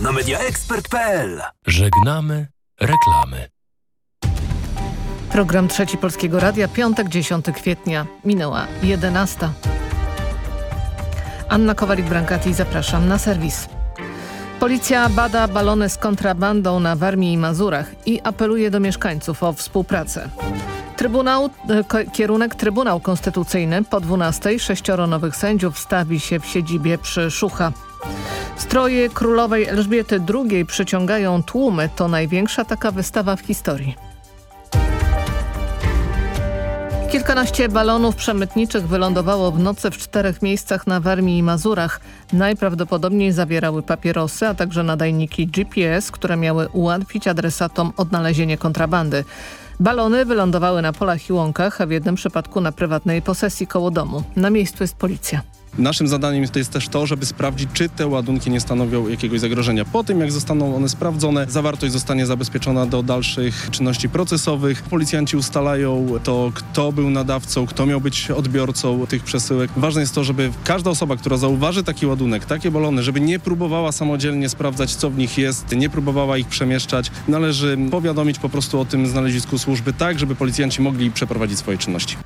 na mediaexpert.pl. Żegnamy reklamy. Program Trzeci Polskiego Radia, piątek, 10 kwietnia. Minęła 11. Anna Kowalik-Brankati, zapraszam na serwis. Policja bada balony z kontrabandą na Warmii i Mazurach i apeluje do mieszkańców o współpracę. Trybunał, kierunek Trybunał Konstytucyjny po 12 sześcioro nowych sędziów stawi się w siedzibie przy Szucha. Stroje królowej Elżbiety II przyciągają tłumy. To największa taka wystawa w historii. Kilkanaście balonów przemytniczych wylądowało w nocy w czterech miejscach na Warmii i Mazurach. Najprawdopodobniej zawierały papierosy, a także nadajniki GPS, które miały ułatwić adresatom odnalezienie kontrabandy. Balony wylądowały na polach i łąkach, a w jednym przypadku na prywatnej posesji koło domu. Na miejscu jest policja. Naszym zadaniem to jest też to, żeby sprawdzić, czy te ładunki nie stanowią jakiegoś zagrożenia. Po tym, jak zostaną one sprawdzone, zawartość zostanie zabezpieczona do dalszych czynności procesowych. Policjanci ustalają to, kto był nadawcą, kto miał być odbiorcą tych przesyłek. Ważne jest to, żeby każda osoba, która zauważy taki ładunek, takie balony, żeby nie próbowała samodzielnie sprawdzać, co w nich jest, nie próbowała ich przemieszczać. Należy powiadomić po prostu o tym znalezisku służby tak, żeby policjanci mogli przeprowadzić swoje czynności.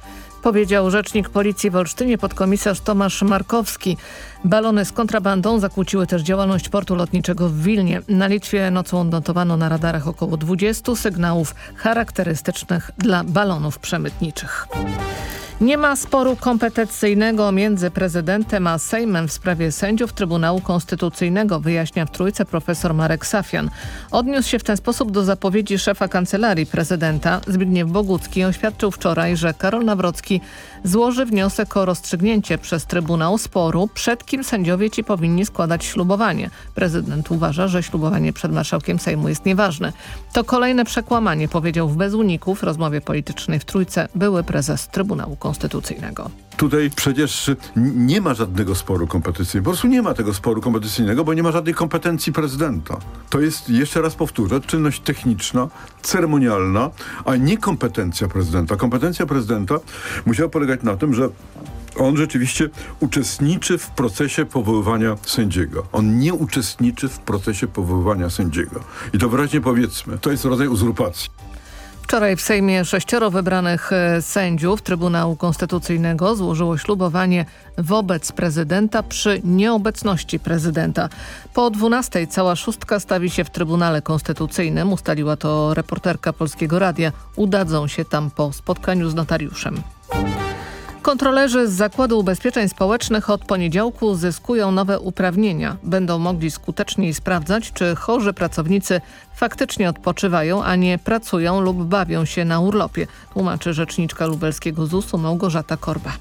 Powiedział rzecznik policji w Olsztynie podkomisarz Tomasz Markowski. Balony z kontrabandą zakłóciły też działalność portu lotniczego w Wilnie. Na Litwie nocą odnotowano na radarach około 20 sygnałów charakterystycznych dla balonów przemytniczych. Nie ma sporu kompetencyjnego między prezydentem a Sejmem w sprawie sędziów Trybunału Konstytucyjnego, wyjaśnia w Trójce profesor Marek Safian. Odniósł się w ten sposób do zapowiedzi szefa kancelarii prezydenta. Zbigniew Bogucki oświadczył wczoraj, że Karol Nawrocki złoży wniosek o rozstrzygnięcie przez Trybunał sporu, przed kim sędziowie ci powinni składać ślubowanie. Prezydent uważa, że ślubowanie przed marszałkiem Sejmu jest nieważne. To kolejne przekłamanie, powiedział w Bez Uników w rozmowie politycznej w Trójce były prezes Trybunału. Konstytucyjnego. Tutaj przecież nie ma żadnego sporu kompetencyjnego. Po prostu nie ma tego sporu kompetencyjnego, bo nie ma żadnej kompetencji prezydenta. To jest, jeszcze raz powtórzę, czynność techniczna, ceremonialna, a nie kompetencja prezydenta. Kompetencja prezydenta musiała polegać na tym, że on rzeczywiście uczestniczy w procesie powoływania sędziego. On nie uczestniczy w procesie powoływania sędziego. I to wyraźnie powiedzmy, to jest rodzaj uzurpacji. Wczoraj w Sejmie sześcioro wybranych e, sędziów Trybunału Konstytucyjnego złożyło ślubowanie wobec prezydenta przy nieobecności prezydenta. Po 12 cała szóstka stawi się w Trybunale Konstytucyjnym, ustaliła to reporterka Polskiego Radia. Udadzą się tam po spotkaniu z notariuszem. Kontrolerzy z Zakładu Ubezpieczeń Społecznych od poniedziałku zyskują nowe uprawnienia. Będą mogli skuteczniej sprawdzać, czy chorzy pracownicy faktycznie odpoczywają, a nie pracują lub bawią się na urlopie, tłumaczy rzeczniczka lubelskiego ZUS-u Małgorzata Korba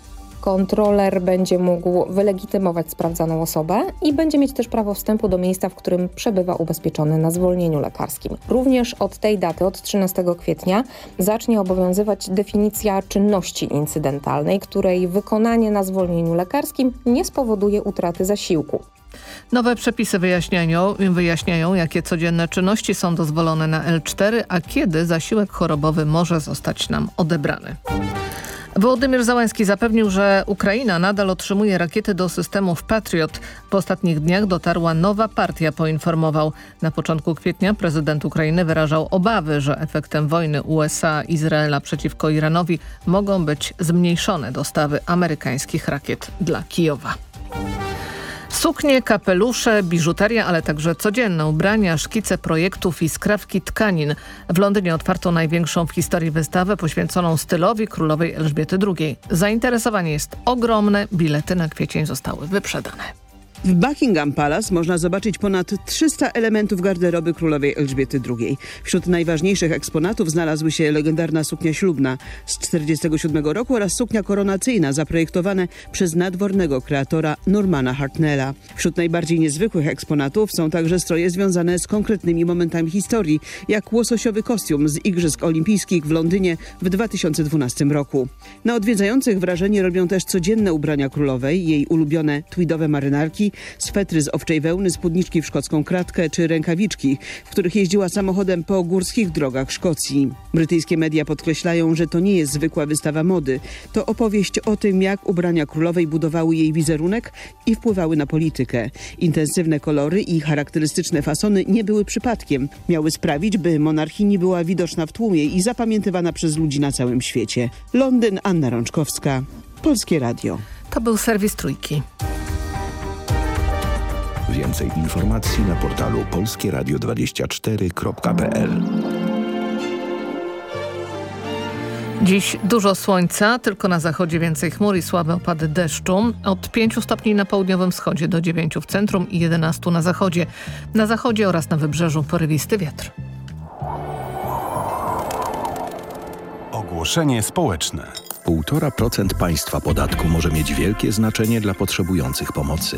kontroler będzie mógł wylegitymować sprawdzaną osobę i będzie mieć też prawo wstępu do miejsca, w którym przebywa ubezpieczony na zwolnieniu lekarskim. Również od tej daty, od 13 kwietnia, zacznie obowiązywać definicja czynności incydentalnej, której wykonanie na zwolnieniu lekarskim nie spowoduje utraty zasiłku. Nowe przepisy wyjaśniają, wyjaśniają, jakie codzienne czynności są dozwolone na L4, a kiedy zasiłek chorobowy może zostać nam odebrany. Wołodymyr Załęski zapewnił, że Ukraina nadal otrzymuje rakiety do systemów Patriot. W ostatnich dniach dotarła nowa partia, poinformował. Na początku kwietnia prezydent Ukrainy wyrażał obawy, że efektem wojny USA-Izraela przeciwko Iranowi mogą być zmniejszone dostawy amerykańskich rakiet dla Kijowa. Suknie, kapelusze, biżuteria, ale także codzienne ubrania, szkice projektów i skrawki tkanin. W Londynie otwarto największą w historii wystawę poświęconą stylowi królowej Elżbiety II. Zainteresowanie jest ogromne, bilety na kwiecień zostały wyprzedane. W Buckingham Palace można zobaczyć ponad 300 elementów garderoby królowej Elżbiety II. Wśród najważniejszych eksponatów znalazły się legendarna suknia ślubna z 1947 roku oraz suknia koronacyjna zaprojektowane przez nadwornego kreatora Normana Hartnella. Wśród najbardziej niezwykłych eksponatów są także stroje związane z konkretnymi momentami historii, jak łososiowy kostium z Igrzysk Olimpijskich w Londynie w 2012 roku. Na odwiedzających wrażenie robią też codzienne ubrania królowej, jej ulubione tweedowe marynarki, swetry z owczej wełny, spódniczki w szkocką kratkę czy rękawiczki, w których jeździła samochodem po górskich drogach Szkocji. Brytyjskie media podkreślają, że to nie jest zwykła wystawa mody. To opowieść o tym, jak ubrania królowej budowały jej wizerunek i wpływały na politykę. Intensywne kolory i charakterystyczne fasony nie były przypadkiem. Miały sprawić, by monarchini była widoczna w tłumie i zapamiętywana przez ludzi na całym świecie. Londyn, Anna Rączkowska, Polskie Radio. To był serwis Trójki. Więcej informacji na portalu polskieradio24.pl Dziś dużo słońca, tylko na zachodzie więcej chmur i słabe opady deszczu. Od 5 stopni na południowym wschodzie do 9 w centrum i 11 na zachodzie. Na zachodzie oraz na wybrzeżu porywisty wiatr. Ogłoszenie społeczne. 1,5% państwa podatku może mieć wielkie znaczenie dla potrzebujących pomocy.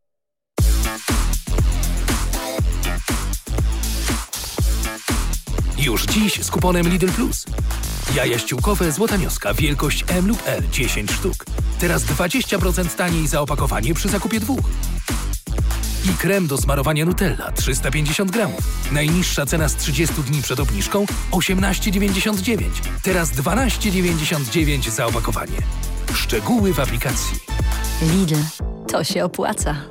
Już dziś z kuponem Lidl Plus. Jaja ściółkowe Złota Mioska wielkość M lub L 10 sztuk. Teraz 20% taniej za opakowanie przy zakupie dwóch. I krem do smarowania Nutella 350 gramów. Najniższa cena z 30 dni przed obniżką 18,99. Teraz 12,99 za opakowanie. Szczegóły w aplikacji. Lidl, to się opłaca.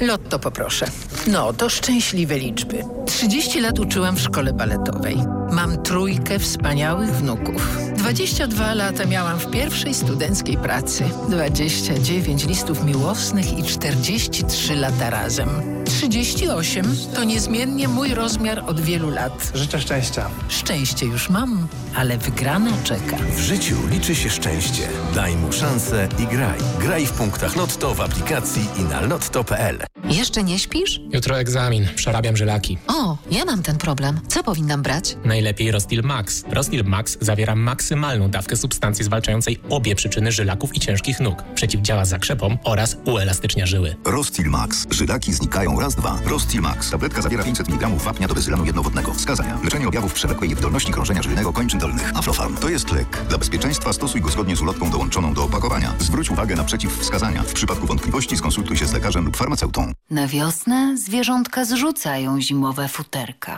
Lotto poproszę. No, to szczęśliwe liczby. 30 lat uczyłam w szkole baletowej. Mam trójkę wspaniałych wnuków. 22 lata miałam w pierwszej studenckiej pracy. 29 listów miłosnych i 43 lata razem. 38 to niezmiennie mój rozmiar od wielu lat. Życzę szczęścia. Szczęście już mam, ale wygrana czeka. W życiu liczy się szczęście. Daj mu szansę i graj. Graj w punktach Lotto w aplikacji i na lotto.pl. Jeszcze nie śpisz? Jutro egzamin. Przerabiam żylaki. O, ja mam ten problem. Co powinnam brać? Najlepiej Rostil Max. Rostil Max zawiera maksymalną dawkę substancji zwalczającej obie przyczyny żylaków i ciężkich nóg. Przeciwdziała zakrzepom oraz uelastycznia żyły. Rostil Max. Żylaki znikają raz, dwa. Rostil Max. Tabletka zawiera 500 mg wapnia do bezylanu jednowodnego. Wskazania. Leczenie objawów przewlekłej niewydolności krążenia żylnego kończyn dolnych. Aflofarm. To jest lek. Dla bezpieczeństwa stosuj go zgodnie z ulotką dołączoną do opakowania. Zwróć uwagę na przeciwwskazania. W przypadku wątpliwości skonsultuj się z lekarzem lub farmaceutą. Na wiosnę zwierzątka zrzucają zimowe futerka.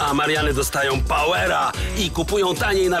A Mariany dostają powera i kupują taniej na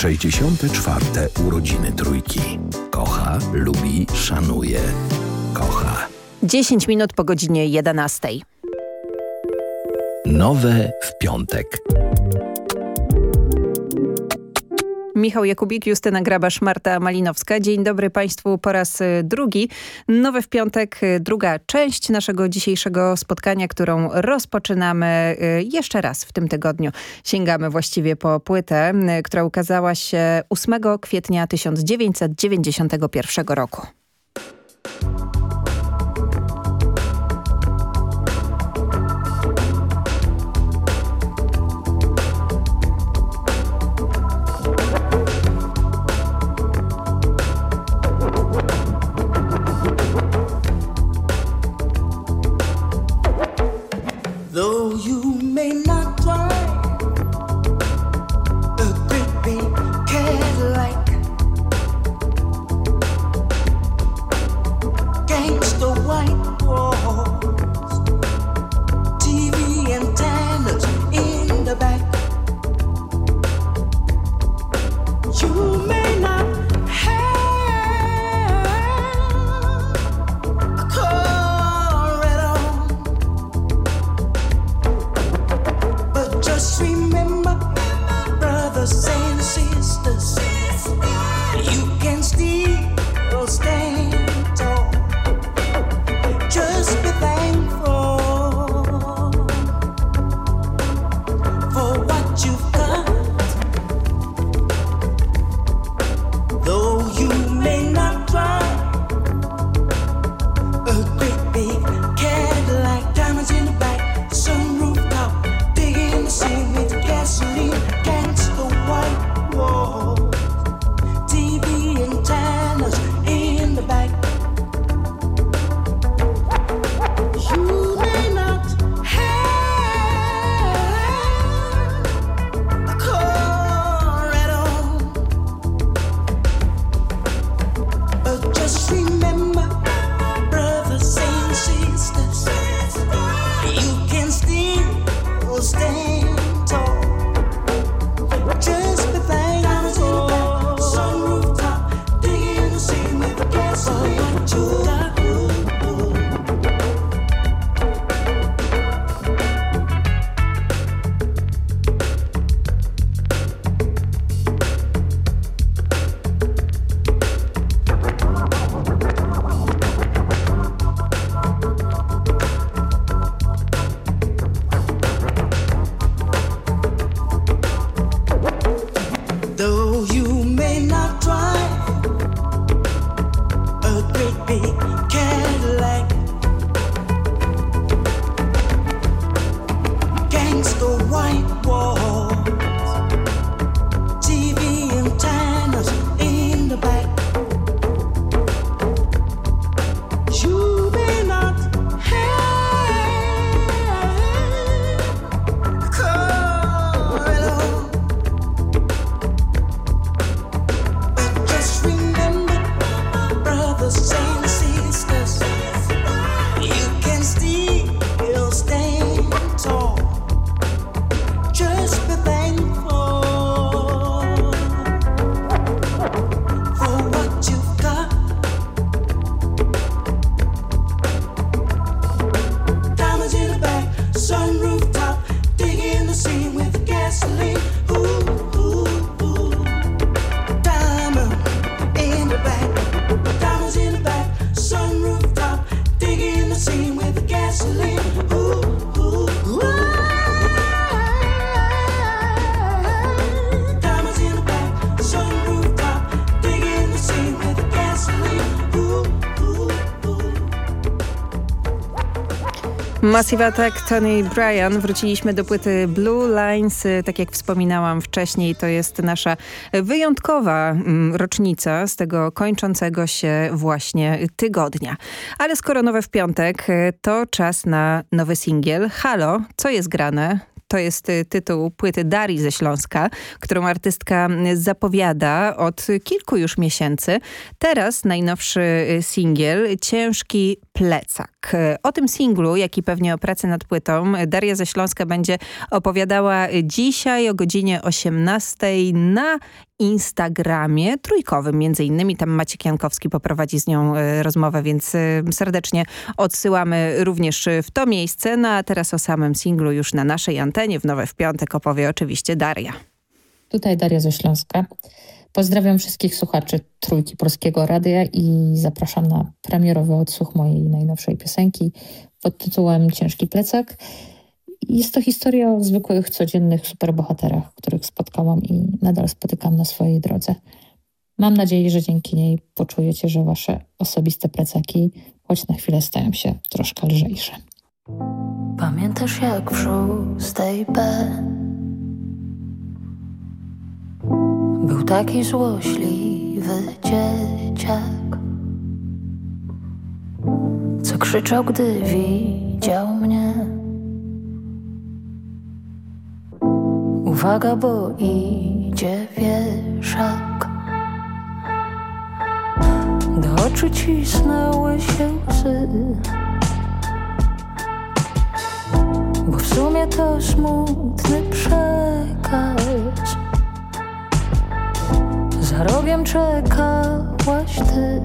64. urodziny trójki. Kocha, lubi, szanuje, kocha. 10 minut po godzinie 11. Nowe w piątek. Michał Jakubik, Justyna Grabasz, Marta Malinowska. Dzień dobry Państwu po raz y, drugi. Nowe w piątek, y, druga część naszego dzisiejszego spotkania, którą rozpoczynamy y, jeszcze raz w tym tygodniu. Sięgamy właściwie po płytę, która ukazała się 8 kwietnia 1991 roku. Massive Attack, Tony Bryan. Wróciliśmy do płyty Blue Lines. Tak jak wspominałam wcześniej, to jest nasza wyjątkowa mm, rocznica z tego kończącego się właśnie tygodnia. Ale skoro nowe w piątek, to czas na nowy singiel. Halo, co jest grane? To jest y, tytuł płyty Darii ze Śląska, którą artystka zapowiada od kilku już miesięcy. Teraz najnowszy y, singiel, ciężki plecak. O tym singlu, jak i pewnie o pracy nad płytą, Daria ze Śląska będzie opowiadała dzisiaj o godzinie 18 na Instagramie trójkowym między innymi. Tam Maciek Jankowski poprowadzi z nią e, rozmowę, więc e, serdecznie odsyłamy również w to miejsce. No a teraz o samym singlu już na naszej antenie w Nowe w Piątek opowie oczywiście Daria. Tutaj Daria ze Śląska. Pozdrawiam wszystkich słuchaczy Trójki Polskiego Radia i zapraszam na premierowy odsłuch mojej najnowszej piosenki pod tytułem Ciężki plecak. Jest to historia o zwykłych, codziennych superbohaterach, których spotkałam i nadal spotykam na swojej drodze. Mam nadzieję, że dzięki niej poczujecie, że wasze osobiste plecaki choć na chwilę stają się troszkę lżejsze. Pamiętasz jak w szóstej B Był taki złośliwy dzieciak Co krzyczał, gdy widział mnie. Uwaga, bo idzie wieszak. Do oczu cisnęły się łzy. Bo w sumie to smutny przekaz rogiem czekałaś ty.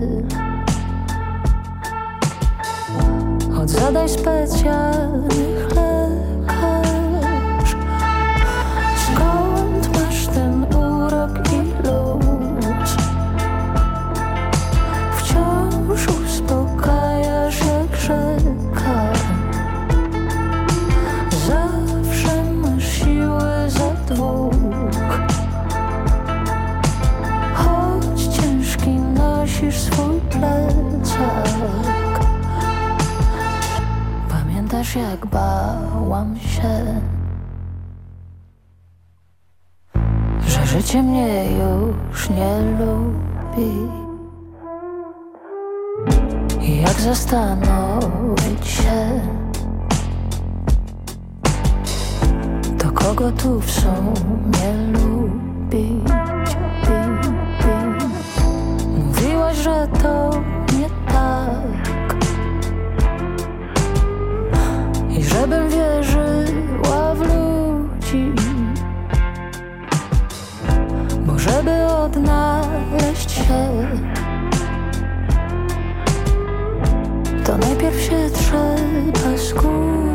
Od zadań specjalnych lekarz bałam się Że życie mnie już nie lubi jak zastanowić się To kogo tu w sumie lubić bi, bi. Mówiłaś, że to żebym wierzyła w ludzi. Bo żeby odnaleźć się. To najpierw się trzeba skupić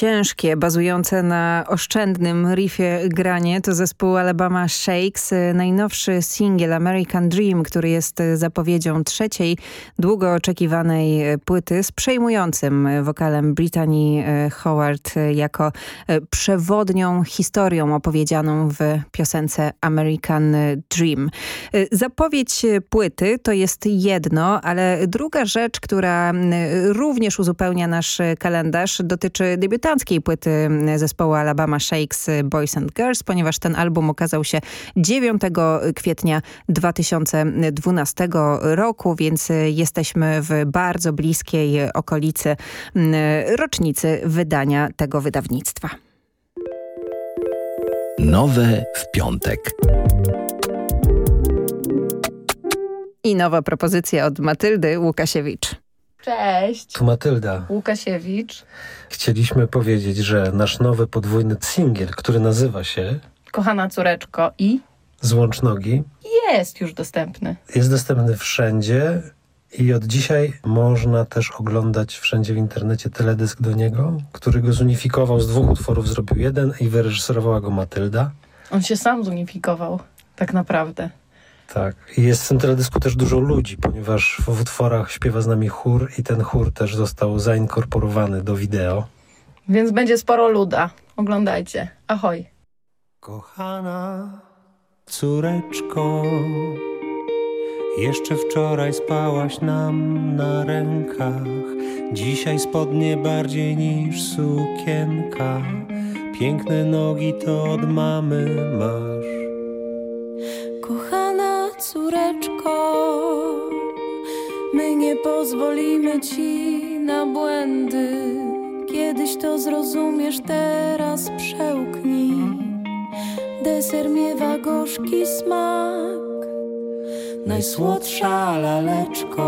Ciężkie, bazujące na oszczędnym riffie granie to zespół Alabama Shakes. Najnowszy singiel American Dream, który jest zapowiedzią trzeciej, długo oczekiwanej płyty z przejmującym wokalem Brittany Howard jako przewodnią historią opowiedzianą w piosence American Dream. Zapowiedź płyty to jest jedno, ale druga rzecz, która również uzupełnia nasz kalendarz dotyczy debiutanckiej płyty zespołu Alabama Shakes Boys and Girls, ponieważ ten album okazał się 9 kwietnia 2012 roku, więc jesteśmy w bardzo bliskiej okolicy rocznicy wydania tego wydawnictwa. Nowe w piątek. I nowa propozycja od Matyldy Łukasiewicz. Cześć. Tu Matylda. Łukasiewicz. Chcieliśmy powiedzieć, że nasz nowy podwójny singiel, który nazywa się Kochana córeczko i Złącz nogi jest już dostępny. Jest dostępny wszędzie i od dzisiaj można też oglądać wszędzie w internecie teledysk do niego, który go zunifikował z dwóch utworów, zrobił jeden i wyreżyserowała go Matylda. On się sam zunifikował, tak naprawdę. Tak. I jest w tym teledysku też dużo ludzi, ponieważ w utworach śpiewa z nami chór i ten chór też został zainkorporowany do wideo. Więc będzie sporo luda. Oglądajcie. Ahoj. Kochana córeczko, jeszcze wczoraj spałaś nam na rękach, dzisiaj spodnie bardziej niż sukienka. Piękne nogi to od mamy masz. Córeczko, my nie pozwolimy ci na błędy. Kiedyś to zrozumiesz, teraz przełknij. Deser miewa gorzki smak, najsłodsza laleczko.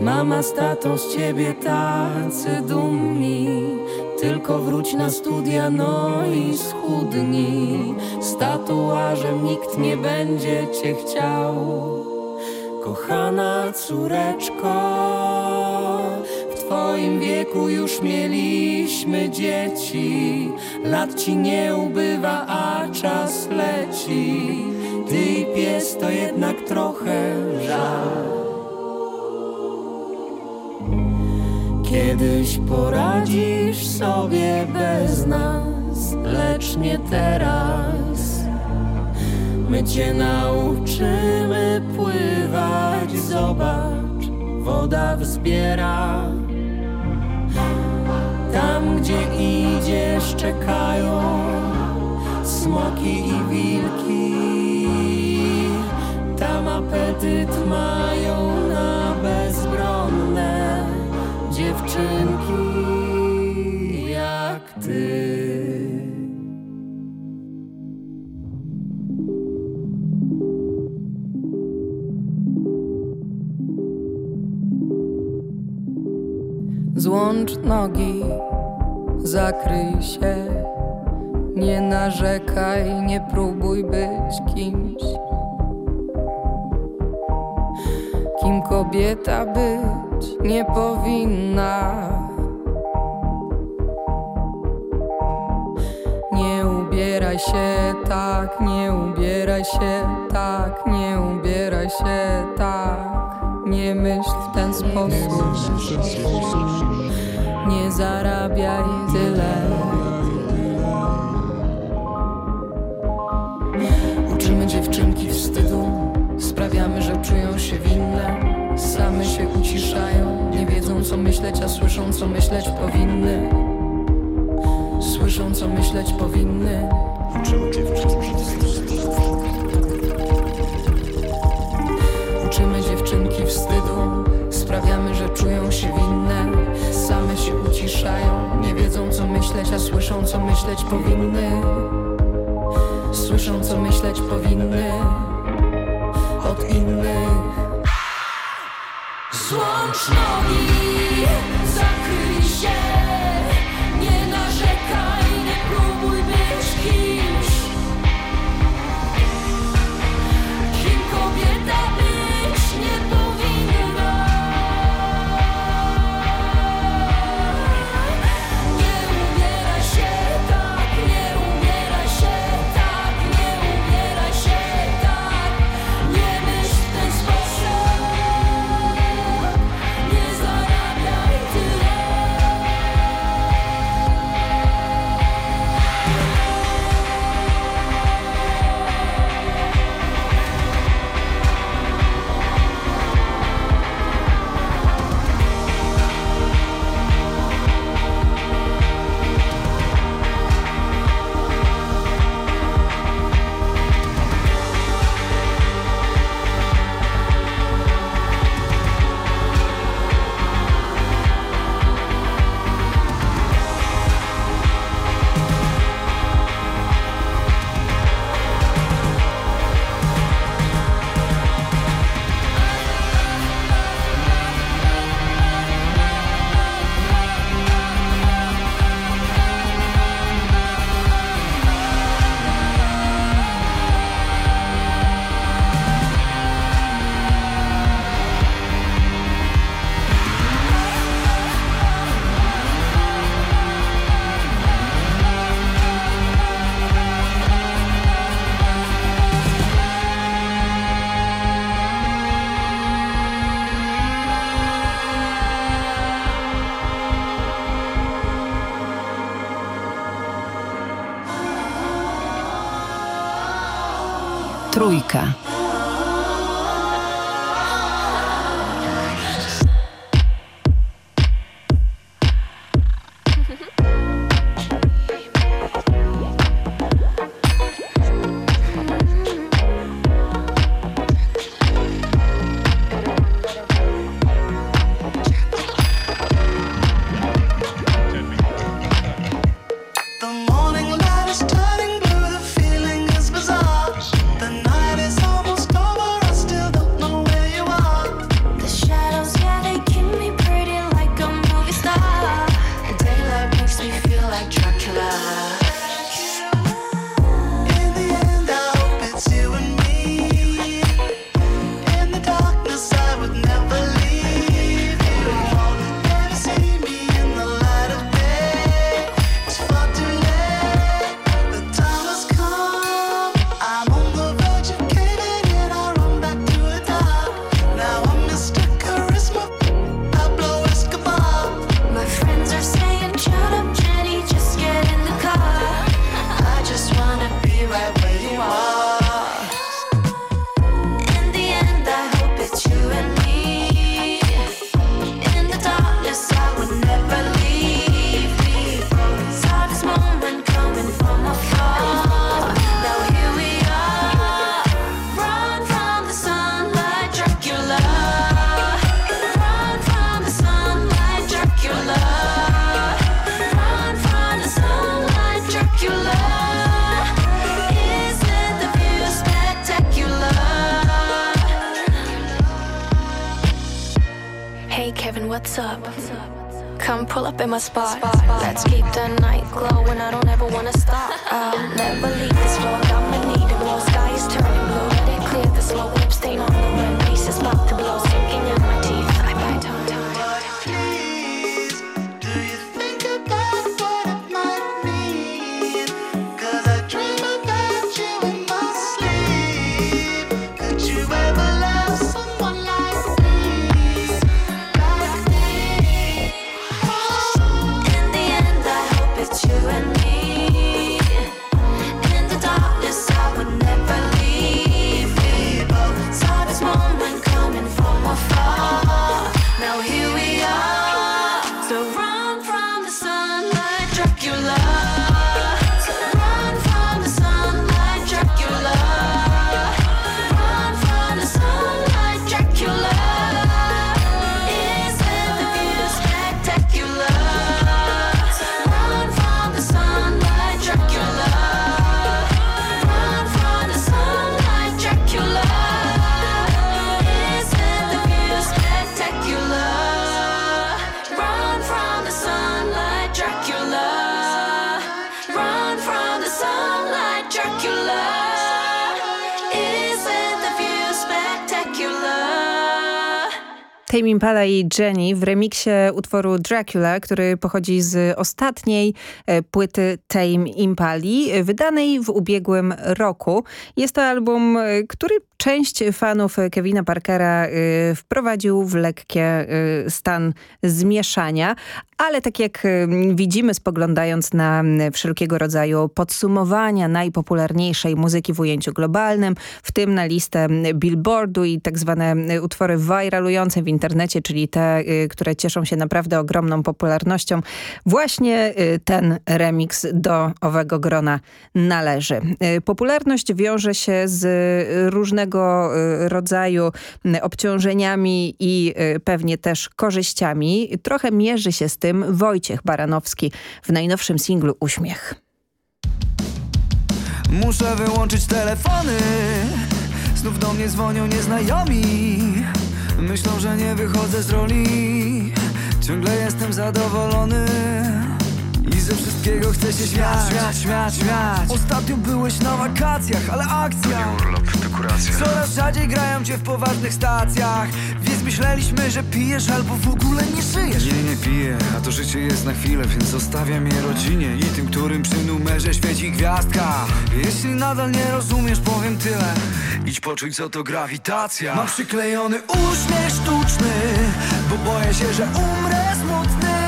Mama z tatą z ciebie tacy dumni. Tylko wróć na studia, no i schudnij. Z tatuażem nikt nie będzie cię chciał. Kochana córeczko, w twoim wieku już mieliśmy dzieci. Lat ci nie ubywa, a czas leci. Ty i pies to jednak trochę żal. Kiedyś poradzisz sobie bez nas, lecz nie teraz. My cię nauczymy pływać, zobacz, woda wzbiera. Tam, gdzie idziesz, czekają smoki i wilki. Tam apetyt mają Złącz nogi, zakryj się, nie narzekaj, nie próbuj być kimś. Kim kobieta być nie powinna. Nie ubieraj się tak, nie ubieraj się tak, nie ubieraj się tak. Nie myśl w ten sposób. Nie zarabiaj tyle. Uczymy dziewczynki wstydu, sprawiamy, że czują się winne. Same się uciszają, nie wiedzą co myśleć, a słyszą co myśleć powinny. Słyszą co myśleć powinny. Uczymy dziewczynki Uczymy nie wiedzą co myśleć, a słyszą co myśleć powinny. Słyszą co myśleć powinny od innych. Złącz nogi, zakryj się, Trójka. my spot. Tame Impala i Jenny w remiksie utworu Dracula, który pochodzi z ostatniej e, płyty Tame Impali, wydanej w ubiegłym roku. Jest to album, e, który część fanów Kevina Parkera y, wprowadził w lekkie y, stan zmieszania, ale tak jak y, widzimy spoglądając na wszelkiego rodzaju podsumowania najpopularniejszej muzyki w ujęciu globalnym, w tym na listę Billboardu i tak zwane utwory viralujące w internecie, czyli te, które cieszą się naprawdę ogromną popularnością, właśnie ten remix do owego grona należy. Popularność wiąże się z różnego różnego y, rodzaju y, obciążeniami i y, pewnie też korzyściami. Trochę mierzy się z tym Wojciech Baranowski w najnowszym singlu Uśmiech. Muszę wyłączyć telefony Znów do mnie dzwonią nieznajomi Myślą, że nie wychodzę z roli Ciągle jestem zadowolony ze wszystkiego chcę się śmiać, śmiać, śmiać, śmiać Ostatnio byłeś na wakacjach, ale akcja. To nie urlop, dekoracja Coraz rzadziej grają cię w poważnych stacjach Więc myśleliśmy, że pijesz albo w ogóle nie żyjesz. Nie, nie piję, a to życie jest na chwilę Więc zostawiam je rodzinie i tym, którym przy numerze świeci gwiazdka. Jeśli nadal nie rozumiesz, powiem tyle. Idź poczuj, co to grawitacja. Mam przyklejony uśmiech sztuczny Bo boję się, że umrę smutny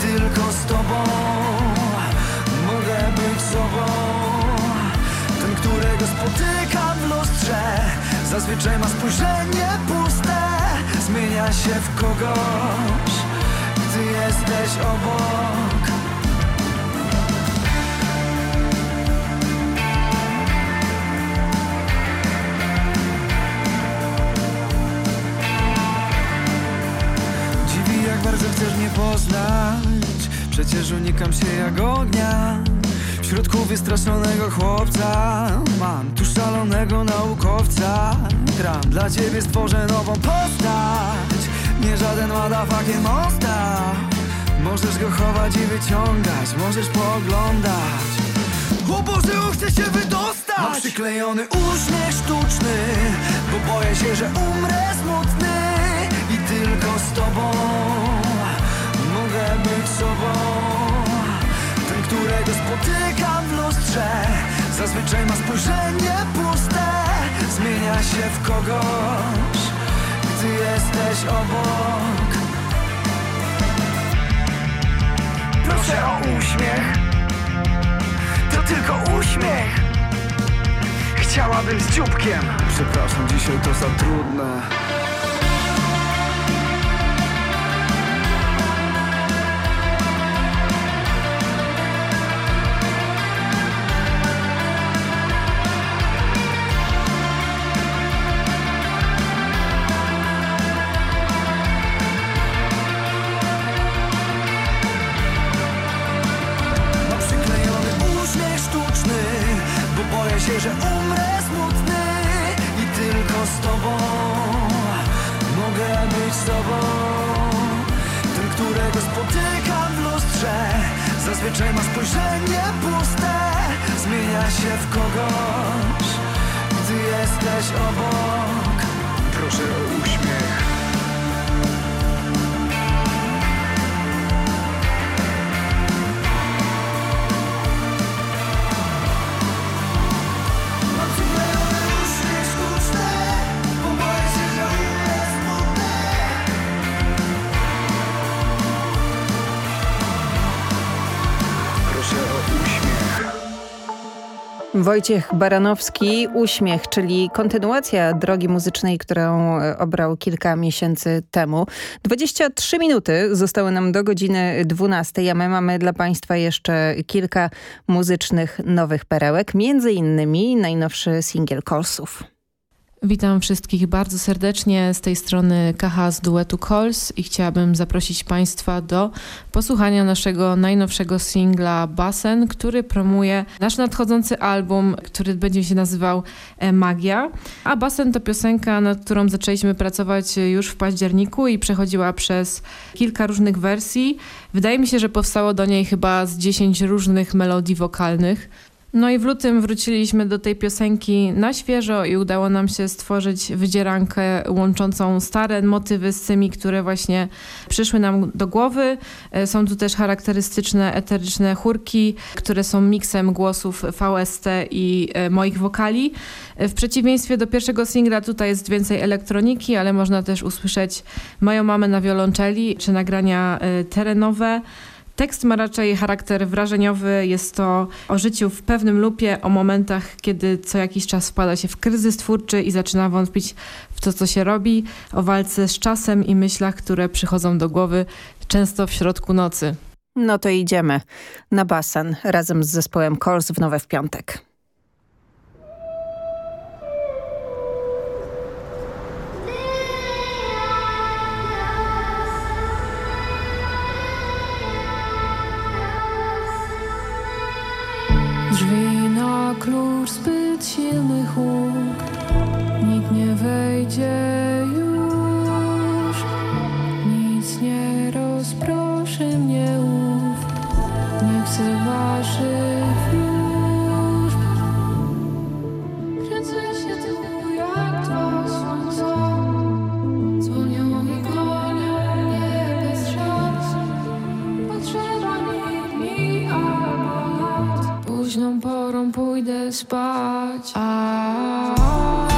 tylko z tobą. Mogę być sobą. Ten, którego spotykam w lustrze Zazwyczaj ma spojrzenie puste. Zmienia się w kogoś Gdy jesteś obok bardzo chcesz mnie poznać. Przecież unikam się jak ognia. W środku wystraszonego chłopca. Mam tu szalonego naukowca. Gram dla ciebie stworzę nową postać. Nie żaden motherfucking monster. Możesz go chować i wyciągać Możesz pooglądać. O Boże, on chce się wydostać. Mam przyklejony uśmiech sztuczny Bo boję się, że umrę smutny. I tylko z tobą Być sobą którego spotykam w lustrze Zazwyczaj ma spojrzenie puste. Zmienia się w kogoś Gdy jesteś obok. Proszę o uśmiech. To tylko uśmiech. Chciałabym z dzióbkiem. Przepraszam, dzisiaj to za trudne Zazwyczaj ma spojrzenie puste Zmienia się w kogoś Gdy jesteś obok. Proszę Wojciech Baranowski, Uśmiech, czyli kontynuacja drogi muzycznej, którą e, obrał kilka miesięcy temu. 23 minuty zostały nam do godziny 12, a my mamy dla Państwa jeszcze kilka muzycznych nowych perełek, między innymi najnowszy singiel Colsów. Witam wszystkich bardzo serdecznie z tej strony KH z duetu Calls i chciałabym zaprosić Państwa do posłuchania naszego najnowszego singla Basen, który promuje nasz nadchodzący album, który będzie się nazywał e, Magia. A Basen to piosenka, nad którą zaczęliśmy pracować już w październiku i przechodziła przez kilka różnych wersji. Wydaje mi się, że powstało do niej chyba z 10 różnych melodii wokalnych. No i w lutym wróciliśmy do tej piosenki na świeżo i udało nam się stworzyć wydzierankę łączącą stare motywy z tymi, które właśnie przyszły nam do głowy. E, są tu też charakterystyczne eteryczne chórki, które są miksem głosów VST i e, moich wokali. E, w przeciwieństwie do pierwszego singla tutaj jest więcej elektroniki, ale można też usłyszeć moją mamę na wiolonczeli czy nagrania terenowe. Tekst ma raczej charakter wrażeniowy, jest to o życiu w pewnym lupie, o momentach, kiedy co jakiś czas wpada się w kryzys twórczy i zaczyna wątpić w to, co się robi, o walce z czasem i myślach, które przychodzą do głowy często w środku nocy. No to idziemy na basen razem z zespołem Kors w Nowe w Piątek. Klucz zbyt silny huk Nikt nie wejdzie już. Nic nie rozproszy mnie ów Nie chcę waszych wróżb Kręcę się tu jak dwa słońca. Dzwonią i gonią mnie bez szans. Potrzeba mi dni albo lat. Późną porą pójdę spać. A jeszcze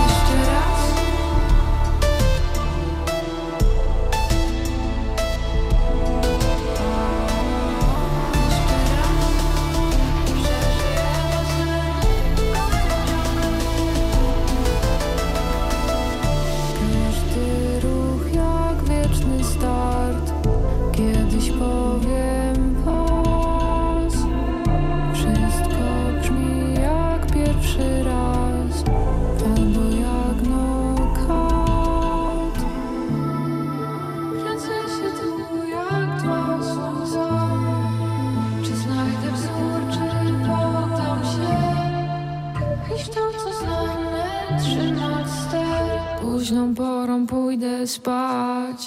pójdę spać.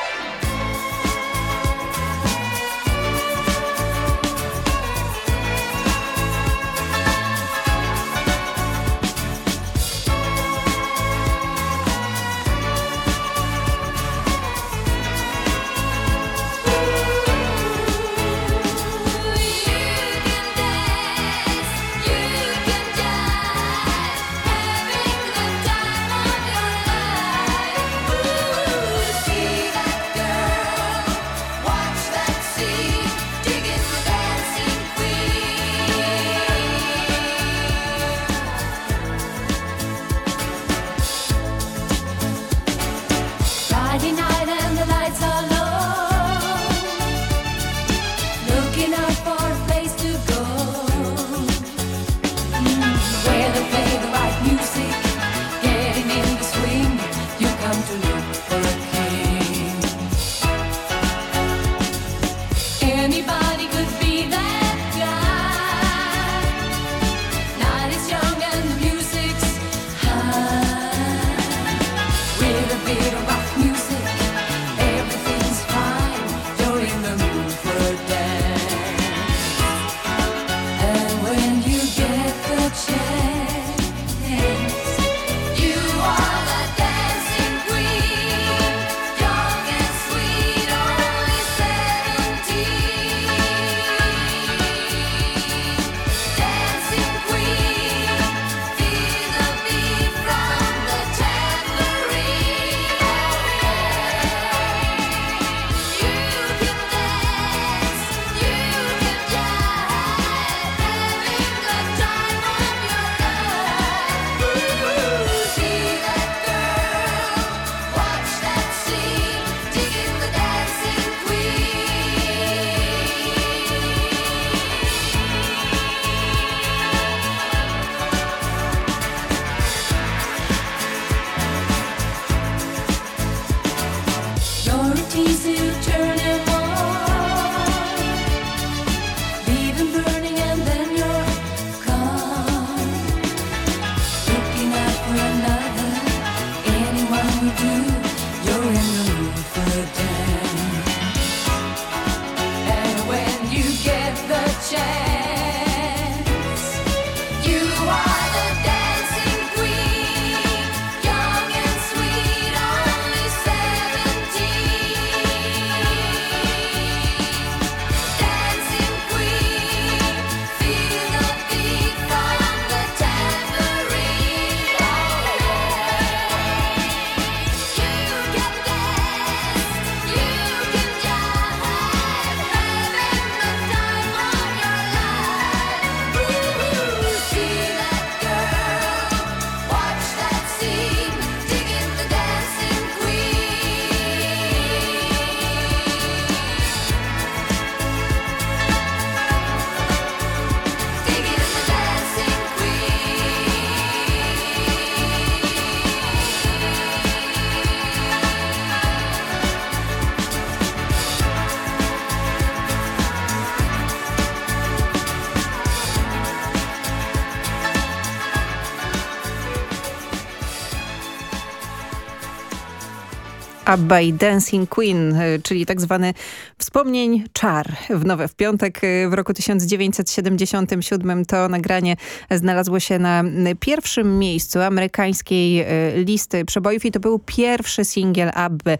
ABBA i Dancing Queen, y, czyli tak zwany wspomnień czar. W Nowe w piątek y, w roku 1977 to nagranie znalazło się na pierwszym miejscu amerykańskiej y, listy przebojów i to był pierwszy singiel ABBY,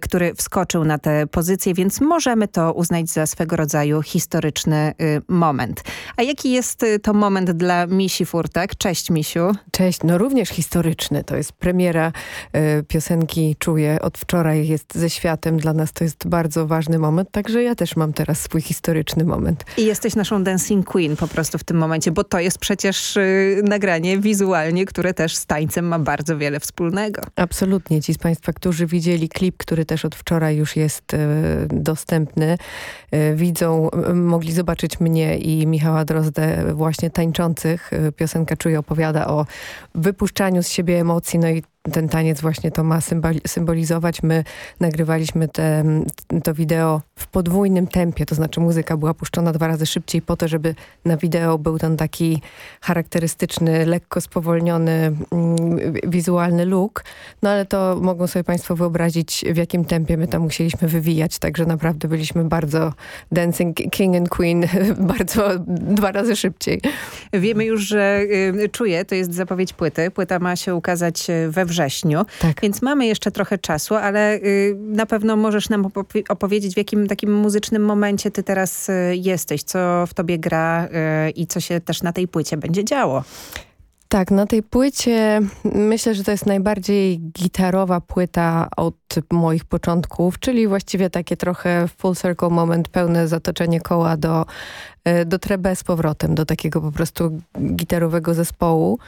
który wskoczył na tę pozycję, więc możemy to uznać za swego rodzaju historyczny moment. A jaki jest to moment dla Misi Furtek? Cześć Misiu. Cześć, no również historyczny. To jest premiera piosenki Czuję od wczoraj jest ze światem. Dla nas to jest bardzo ważny moment, także ja też mam teraz swój historyczny moment. I jesteś naszą Dancing Queen po prostu w tym momencie, bo to jest przecież y, nagranie wizualnie, które też z tańcem ma bardzo wiele wspólnego. Absolutnie. Ci z Państwa, którzy widzieli klip, który też od wczoraj już jest y, dostępny, y, widzą, mogli zobaczyć mnie i Michała Drozdę właśnie tańczących. Piosenka Czuję opowiada o wypuszczaniu z siebie emocji, no i ten taniec właśnie to ma symbolizować. My nagrywaliśmy te, to wideo w podwójnym tempie, to znaczy muzyka była puszczona dwa razy szybciej po to, żeby na wideo był ten taki charakterystyczny, lekko spowolniony, mm, wizualny look. No ale to mogą sobie Państwo wyobrazić, w jakim tempie my tam musieliśmy wywijać, także naprawdę byliśmy bardzo Dancing King and Queen, bardzo dwa razy szybciej. Wiemy już, że y, Czuję, to jest zapowiedź płyty. Płyta ma się ukazać we wrześniu wrześniu, tak. więc mamy jeszcze trochę czasu, ale y, na pewno możesz nam opowiedzieć, w jakim takim muzycznym momencie ty teraz y, jesteś, co w tobie gra y, i co się też na tej płycie będzie działo. Tak, na tej płycie myślę, że to jest najbardziej gitarowa płyta od moich początków, czyli właściwie takie trochę full circle moment, pełne zatoczenie koła do, do trebe z powrotem, do takiego po prostu gitarowego zespołu.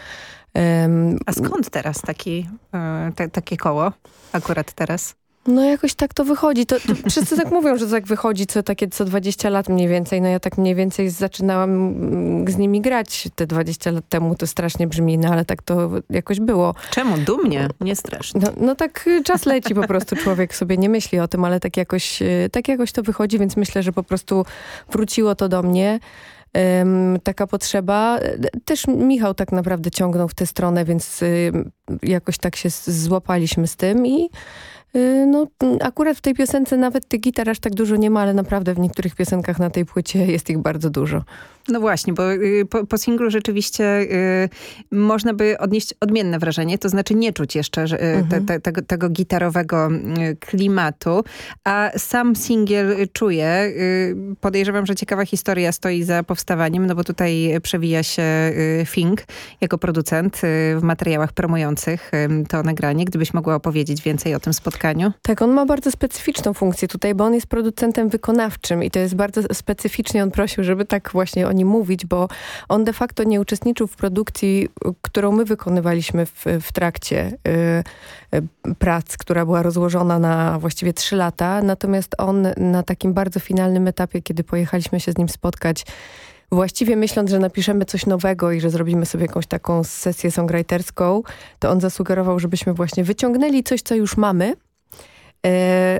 A skąd teraz taki, e, te, takie koło akurat teraz? No jakoś tak to wychodzi. To, to wszyscy tak mówią, że tak wychodzi co takie co 20 lat mniej więcej. No ja tak mniej więcej zaczynałam mm, z nimi grać te 20 lat temu. To strasznie brzmi, no ale tak to jakoś było. Czemu? Dumnie, nie strasznie. No, no tak y, czas leci po prostu. Człowiek sobie nie myśli o tym, ale tak jakoś, y, tak jakoś to wychodzi, więc myślę, że po prostu wróciło to do mnie taka potrzeba. Też Michał tak naprawdę ciągnął w tę stronę, więc jakoś tak się złapaliśmy z tym i y, no, akurat w tej piosence nawet tych gitar aż tak dużo nie ma, ale naprawdę w niektórych piosenkach na tej płycie jest ich bardzo dużo. No właśnie, bo y, po, po singlu rzeczywiście y, można by odnieść odmienne wrażenie, to znaczy nie czuć jeszcze y, mhm. te, te, tego, tego, gitarowego klimatu, a sam singiel czuje. Y, podejrzewam, że ciekawa historia stoi za powstawaniem, no bo tutaj przewija się Fink jako producent w materiałach promujących to nagranie. Gdybyś mogła opowiedzieć więcej o tym spotkaniu? Tak, on ma bardzo specyficzną funkcję tutaj, bo on jest producentem wykonawczym i to jest bardzo specyficznie. On prosił, żeby tak właśnie oni mówić, bo on de facto nie uczestniczył w produkcji, którą my wykonywaliśmy w, w trakcie y, y, prac, która była rozłożona na właściwie trzy lata. Natomiast on na takim bardzo finalnym etapie, kiedy pojechaliśmy się z nim spotkać, właściwie myśląc, że napiszemy coś nowego i że zrobimy sobie jakąś taką sesję songwriterską, to on zasugerował, żebyśmy właśnie wyciągnęli coś, co już mamy,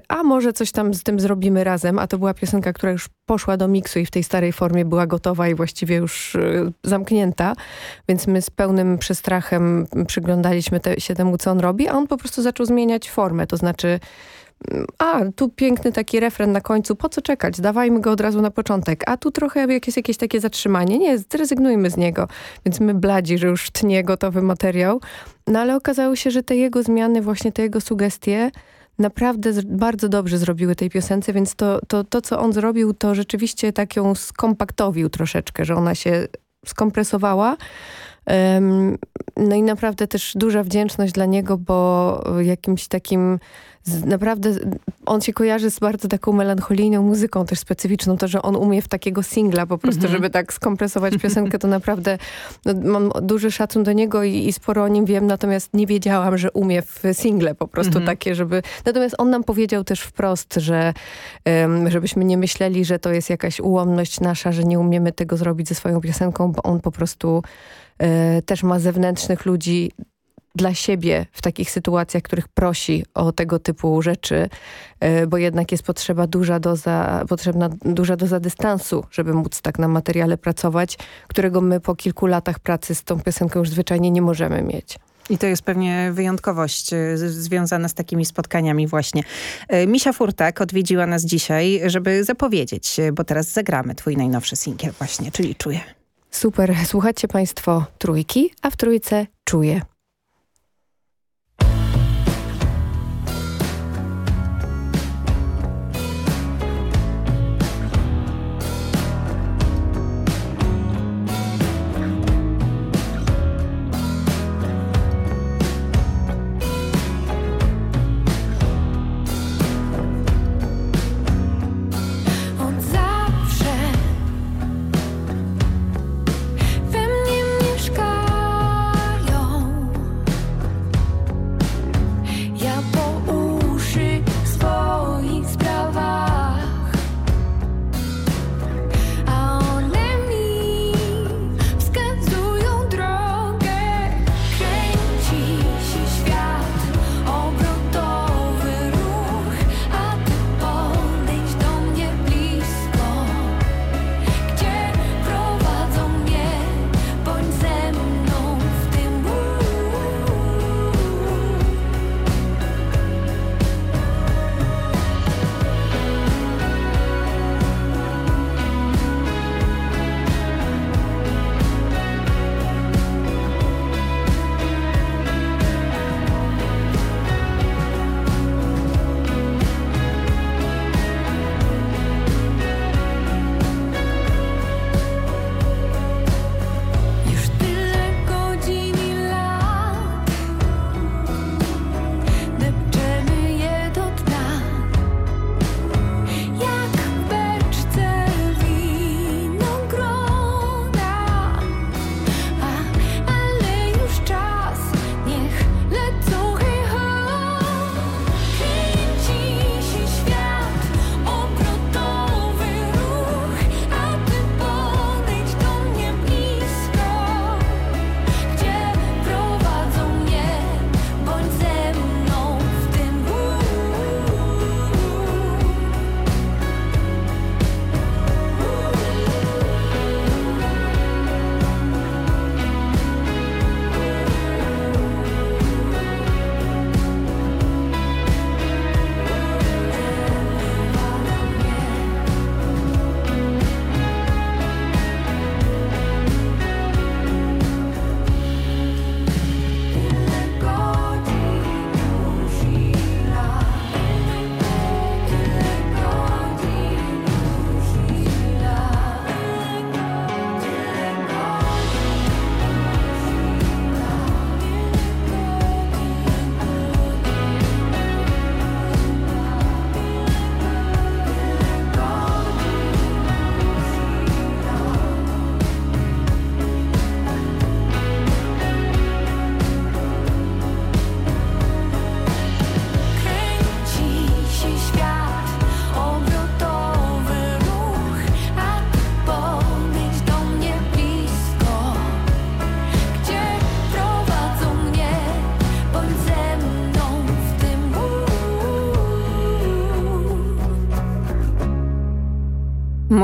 a może coś tam z tym zrobimy razem, a to była piosenka, która już poszła do miksu i w tej starej formie była gotowa i właściwie już e, zamknięta, więc my z pełnym przestrachem przyglądaliśmy te, się temu, co on robi, a on po prostu zaczął zmieniać formę, to znaczy mm, a, tu piękny taki refren na końcu, po co czekać, dawajmy go od razu na początek, a tu trochę jak jest jakieś takie zatrzymanie, nie, zrezygnujmy z niego, więc my bladzi, że już tnie gotowy materiał, no ale okazało się, że te jego zmiany, właśnie te jego sugestie naprawdę bardzo dobrze zrobiły tej piosence, więc to, to, to, co on zrobił, to rzeczywiście tak ją skompaktowił troszeczkę, że ona się skompresowała. No i naprawdę też duża wdzięczność dla niego, bo jakimś takim naprawdę on się kojarzy z bardzo taką melancholijną muzyką, też specyficzną. To, że on umie w takiego singla po prostu, mm -hmm. żeby tak skompresować piosenkę, to naprawdę no, mam duży szacun do niego i, i, sporo o nim wiem, natomiast nie wiedziałam, że umie w single po prostu mm -hmm. takie, żeby... Natomiast on nam powiedział też wprost, że um, żebyśmy nie myśleli, że to jest jakaś ułomność nasza, że nie umiemy tego zrobić ze swoją piosenką, bo on po prostu e, też ma zewnętrznych ludzi dla siebie w takich sytuacjach, których prosi o tego typu rzeczy, e, bo jednak jest potrzeba duża doza, potrzebna duża doza dystansu, żeby móc tak na materiale pracować, którego my po kilku latach pracy z tą piosenką już zwyczajnie nie możemy mieć. I to jest pewnie wyjątkowość związana z takimi spotkaniami właśnie. Misia Furtak odwiedziła nas dzisiaj, żeby zapowiedzieć, bo teraz zagramy twój najnowszy singiel właśnie, czyli Czuję. Super, słuchacie Państwo trójki, a w trójce Czuję.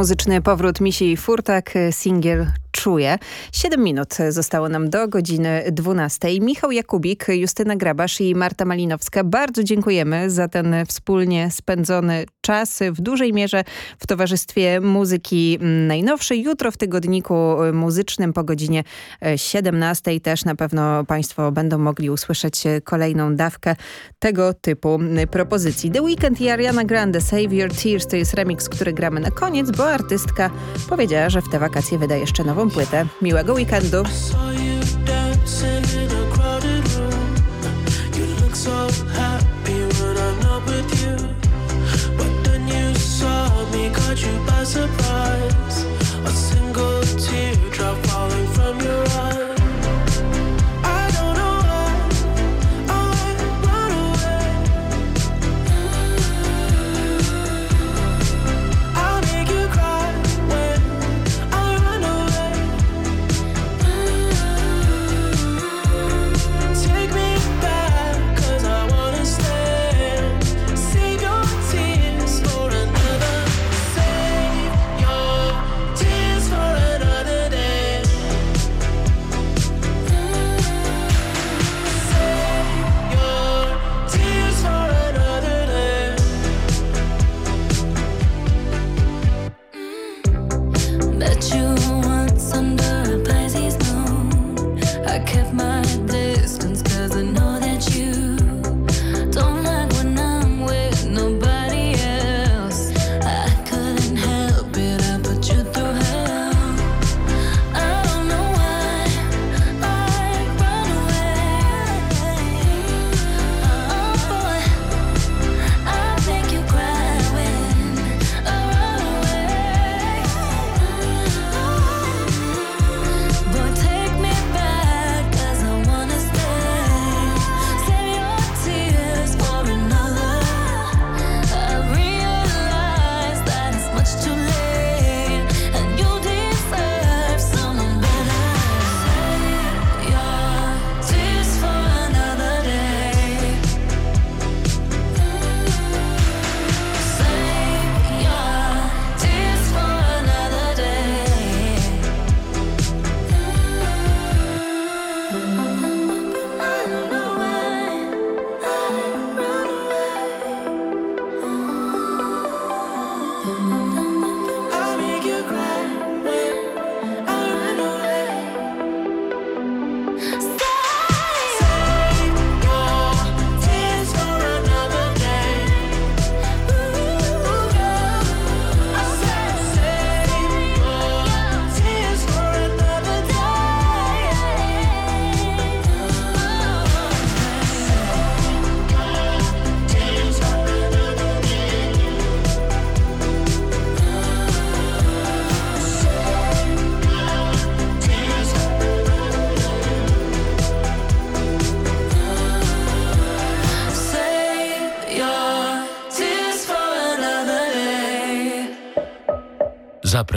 Muzyczny powrót Misi Furtak, singiel Czuję. Siedem minut zostało nam do godziny 12. Michał Jakubik, Justyna Grabasz i Marta Malinowska. Bardzo dziękujemy za ten wspólnie spędzony czas w dużej mierze w towarzystwie muzyki najnowszej. Jutro w tygodniku muzycznym po godzinie 17 też na pewno Państwo będą mogli usłyszeć kolejną dawkę tego typu propozycji. The Weekend i Ariana Grande Save Your Tears to jest remix, który gramy na koniec, bo artystka powiedziała, że w te wakacje wyda jeszcze nową płytę. Miłego ubicando.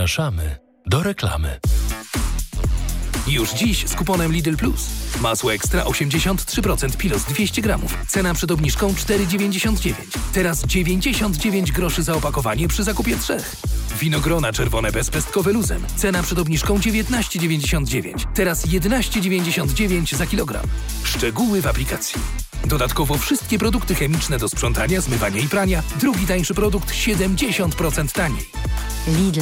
Zapraszamy do reklamy. Już dziś z kuponem Lidl Plus. Masło ekstra 83% pilos 200 gramów. Cena przed obniżką 4,99. Teraz 99 groszy za opakowanie przy zakupie trzech. Winogrona czerwone bezpestkowe luzem. Cena przed obniżką 19,99. Teraz 11,99 za kilogram. Szczegóły w aplikacji. Dodatkowo wszystkie produkty chemiczne do sprzątania, zmywania i prania. Drugi tańszy produkt 70% taniej. Lidl,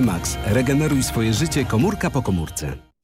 Max. Regeneruj swoje życie komórka po komórce.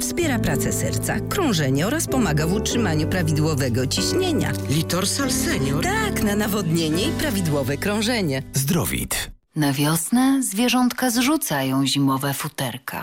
wspiera pracę serca, krążenie oraz pomaga w utrzymaniu prawidłowego ciśnienia. Litorsal Senior? Tak, na nawodnienie i prawidłowe krążenie. Zdrowit. Na wiosnę zwierzątka zrzucają zimowe futerka.